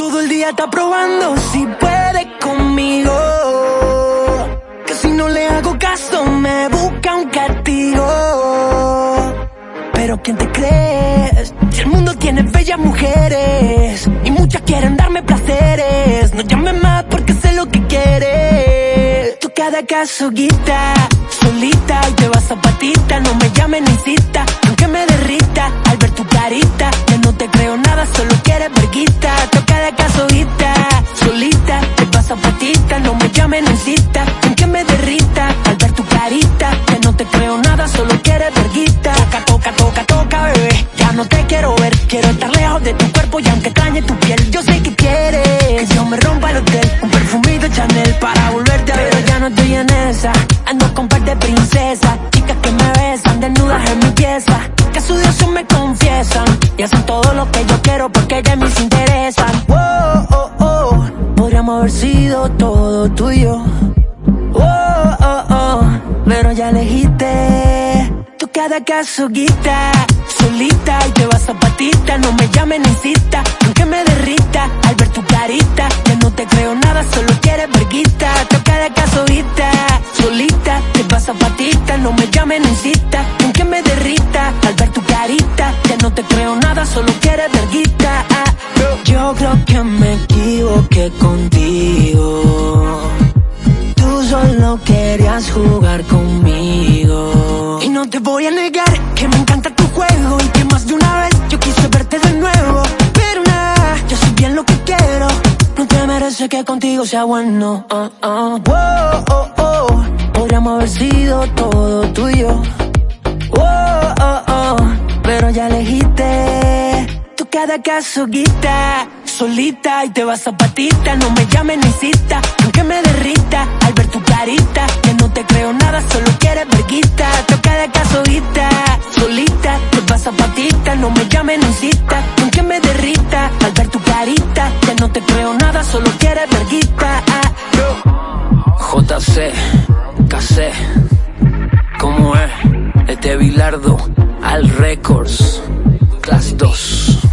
Todo el día está probando si puede conmigo. Que si no le hago caso me busca un castigo. Pero ¿quién te crees? Si el mundo tiene bellas mujeres y muchas quieren darme placeres, no llames más porque sé lo que quieres. Tú cada caso guita, solita y te vas a no me llames ni cita, aunque me derrita al ver tu carita, que no te creo nada, solo quieres verguita, toca de caso guita, solita te vas a patita, no me llames ni cita, aunque me derrita al ver tu carita, que no te creo nada, solo quieres verguita, toca, toca, toca, toca, bebé, ya no te quiero ver, quiero estar lejos de tu cuerpo y aunque extrañe tu piel, yo sé que quieres que yo me rompa el hotel, un perfumito Chanel para volverte a ver, pero ya no estoy en esa, ando con par de princesas, chicas que me besan, desnudas en mi pieza, Dios me confiesan, y hacen todo lo que yo quiero porque ya mis interesan, oh, oh, oh, podríamos haber sido todo tuyo, oh, oh, oh, pero ya elegiste, tú cada caso guita, solita y te vas a patita, no me llames ni cita, aunque me derrita. Al ver tu carita, que no te creo nada, solo quieres verguita, toca de caso guita, solita te vas a patita, no me llames ni te creo nada, solo quieres verguita, yo creo que me equivoqué contigo. Tú solo querías jugar conmigo. Y no te voy a negar que me encanta tu juego y que más de una vez yo quise verte de nuevo. Pero nada, yo sé bien lo que quiero. No te merece que contigo sea bueno. ah. Wow, oh, oh. Podríamos haber sido todo tuyo. Ya elegiste. Tú cada caso guita, solita y te vas a patita. No me llames ni cita, aunque me derrita al ver tu carita. Que no te creo nada, solo quieres verguita. Toca de caso guita, solita te vas a patita. No me llames ni cita, aunque me derrita al ver tu carita. Que no te creo nada, solo quieres verguita. Ah, JC, KC, ¿cómo es? Este Bilardo, Al Records, Class 2.